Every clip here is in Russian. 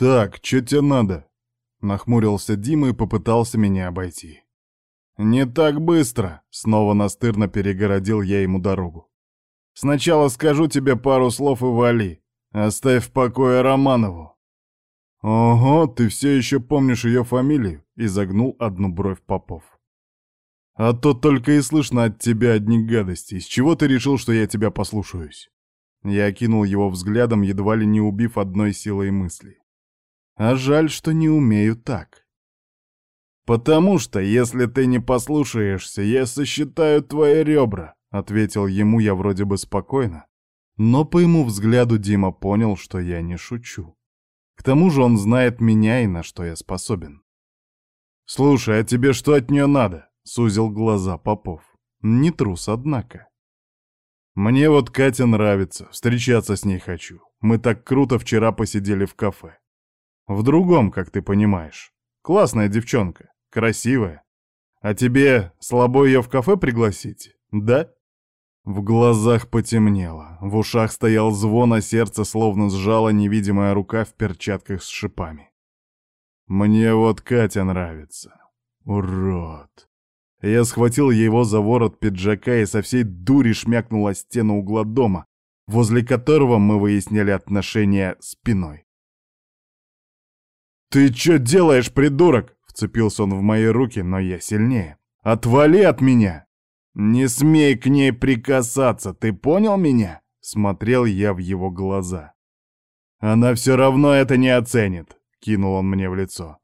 «Так, что тебе надо?» — нахмурился Дима и попытался меня обойти. «Не так быстро!» — снова настырно перегородил я ему дорогу. «Сначала скажу тебе пару слов и вали. Оставь в покое Романову». «Ого, ты все еще помнишь ее фамилию?» — изогнул одну бровь Попов. «А то только и слышно от тебя одни гадости. Из чего ты решил, что я тебя послушаюсь?» Я окинул его взглядом, едва ли не убив одной силой мысли. А жаль, что не умею так. «Потому что, если ты не послушаешься, я сосчитаю твои ребра», — ответил ему я вроде бы спокойно. Но по ему взгляду Дима понял, что я не шучу. К тому же он знает меня и на что я способен. «Слушай, а тебе что от нее надо?» — сузил глаза Попов. Не трус, однако. «Мне вот Катя нравится, встречаться с ней хочу. Мы так круто вчера посидели в кафе. В другом, как ты понимаешь. Классная девчонка, красивая. А тебе слабо ее в кафе пригласить, да?» В глазах потемнело, в ушах стоял звон, а сердце словно сжала невидимая рука в перчатках с шипами. «Мне вот Катя нравится. Урод!» Я схватил его за ворот пиджака и со всей дури шмякнул о стену угла дома, возле которого мы выясняли отношения спиной. «Ты что делаешь, придурок?» — вцепился он в мои руки, но я сильнее. «Отвали от меня!» «Не смей к ней прикасаться, ты понял меня?» — смотрел я в его глаза. «Она все равно это не оценит», — кинул он мне в лицо.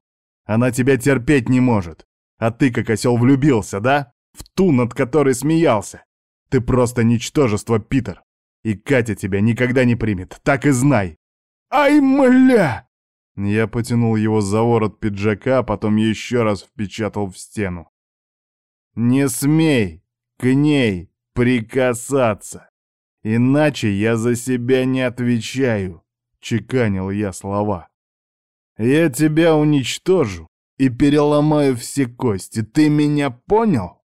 «Она тебя терпеть не может. А ты, как осел, влюбился, да? В ту, над которой смеялся. Ты просто ничтожество, Питер. И Катя тебя никогда не примет, так и знай. Ай, мля! Я потянул его за ворот пиджака, а потом еще раз впечатал в стену. «Не смей к ней прикасаться, иначе я за себя не отвечаю», — чеканил я слова. «Я тебя уничтожу, и переломаю все кости. Ты меня понял?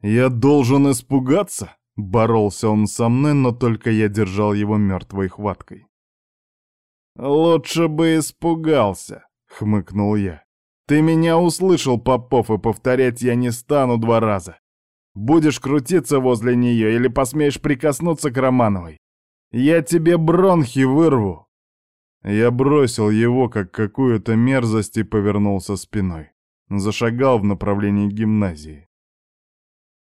Я должен испугаться? Боролся он со мной, но только я держал его мертвой хваткой. «Лучше бы испугался», — хмыкнул я. «Ты меня услышал, Попов, и повторять я не стану два раза. Будешь крутиться возле нее или посмеешь прикоснуться к Романовой. Я тебе бронхи вырву, я бросил его, как какую-то мерзость, и повернулся спиной. Зашагал в направлении гимназии.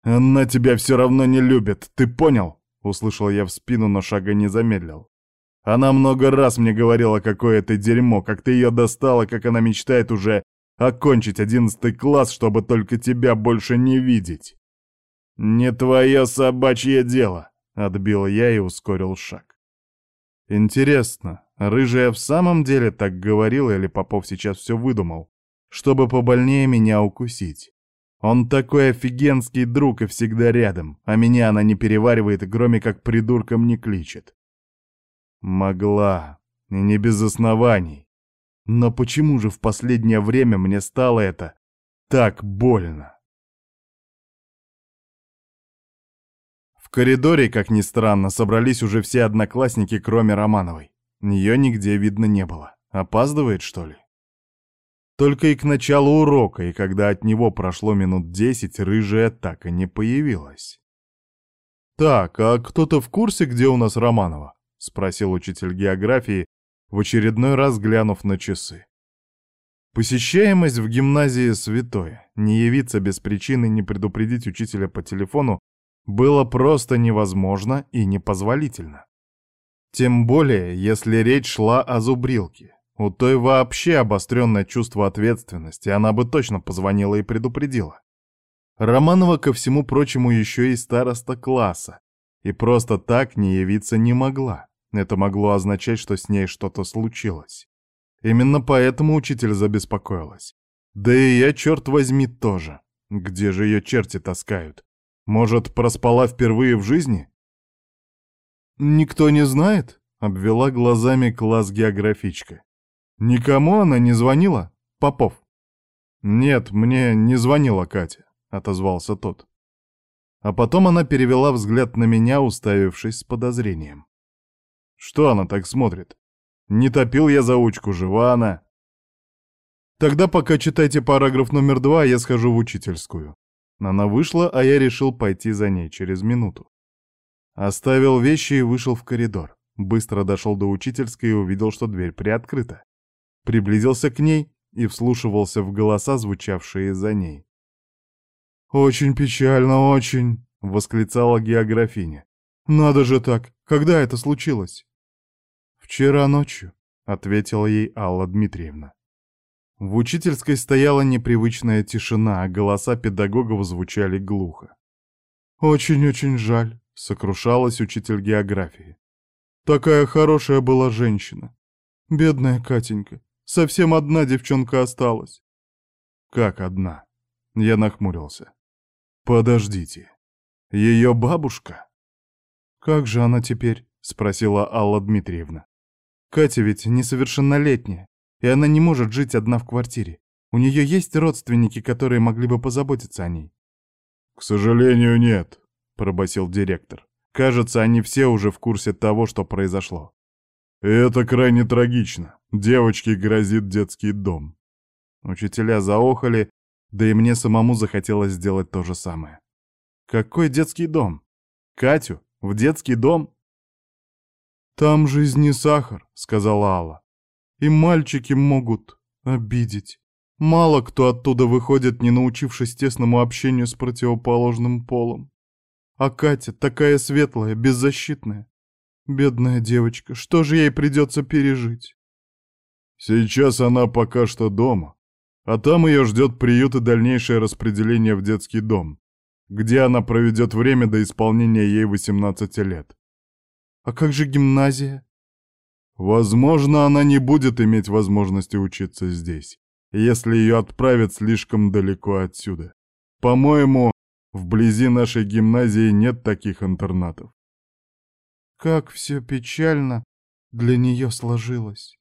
«Она тебя все равно не любит, ты понял?» Услышал я в спину, но шага не замедлил. Она много раз мне говорила, какое ты дерьмо, как ты ее достала, как она мечтает уже окончить одиннадцатый класс, чтобы только тебя больше не видеть. «Не твое собачье дело», — отбил я и ускорил шаг. Интересно, Рыжая в самом деле так говорила или Попов сейчас все выдумал, чтобы побольнее меня укусить? Он такой офигенский друг и всегда рядом, а меня она не переваривает и кроме как придурком не кличет. Могла, и не без оснований. Но почему же в последнее время мне стало это так больно? В коридоре, как ни странно, собрались уже все одноклассники, кроме Романовой. Ее нигде видно не было. Опаздывает, что ли? Только и к началу урока, и когда от него прошло минут десять, рыжая так и не появилась. «Так, а кто-то в курсе, где у нас Романова?» — спросил учитель географии, в очередной раз глянув на часы. Посещаемость в гимназии святое. Не явиться без причины, не предупредить учителя по телефону было просто невозможно и непозволительно. Тем более, если речь шла о зубрилке. У той вообще обостренное чувство ответственности, она бы точно позвонила и предупредила. Романова, ко всему прочему, еще и староста класса, и просто так не явиться не могла. Это могло означать, что с ней что-то случилось. Именно поэтому учитель забеспокоилась. Да и я, черт возьми, тоже. Где же ее черти таскают? Может, проспала впервые в жизни? «Никто не знает?» — обвела глазами класс географичка. «Никому она не звонила? Попов?» «Нет, мне не звонила Катя», — отозвался тот. А потом она перевела взгляд на меня, уставившись с подозрением. «Что она так смотрит? Не топил я заучку, жива она?» Тогда пока читайте параграф номер два, я схожу в учительскую. Она вышла, а я решил пойти за ней через минуту. Оставил вещи и вышел в коридор. Быстро дошел до учительской и увидел, что дверь приоткрыта. Приблизился к ней и вслушивался в голоса, звучавшие за ней. «Очень печально, очень!» — восклицала географиня. «Надо же так! Когда это случилось?» «Вчера ночью», — ответила ей Алла Дмитриевна. В учительской стояла непривычная тишина, а голоса педагогов звучали глухо. «Очень-очень жаль», — сокрушалась учитель географии. «Такая хорошая была женщина. Бедная Катенька. Совсем одна девчонка осталась». «Как одна?» Я нахмурился. «Подождите. Ее бабушка?» «Как же она теперь?» — спросила Алла Дмитриевна. «Катя ведь несовершеннолетняя, и она не может жить одна в квартире. У нее есть родственники, которые могли бы позаботиться о ней?» «К сожалению, нет», — пробасил директор. «Кажется, они все уже в курсе того, что произошло. Это крайне трагично. Девочке грозит детский дом». Учителя заохали, да и мне самому захотелось сделать то же самое. «Какой детский дом? Катю? В детский дом?» «Там жизнь не сахар», — сказала Алла. «И мальчики могут обидеть. Мало кто оттуда выходит, не научившись тесному общению с противоположным полом. А Катя такая светлая, беззащитная. Бедная девочка, что же ей придется пережить?» «Сейчас она пока что дома, а там ее ждет приют и дальнейшее распределение в детский дом где она проведет время до исполнения ей 18 лет. А как же гимназия? Возможно, она не будет иметь возможности учиться здесь, если ее отправят слишком далеко отсюда. По-моему, вблизи нашей гимназии нет таких интернатов. Как все печально для нее сложилось.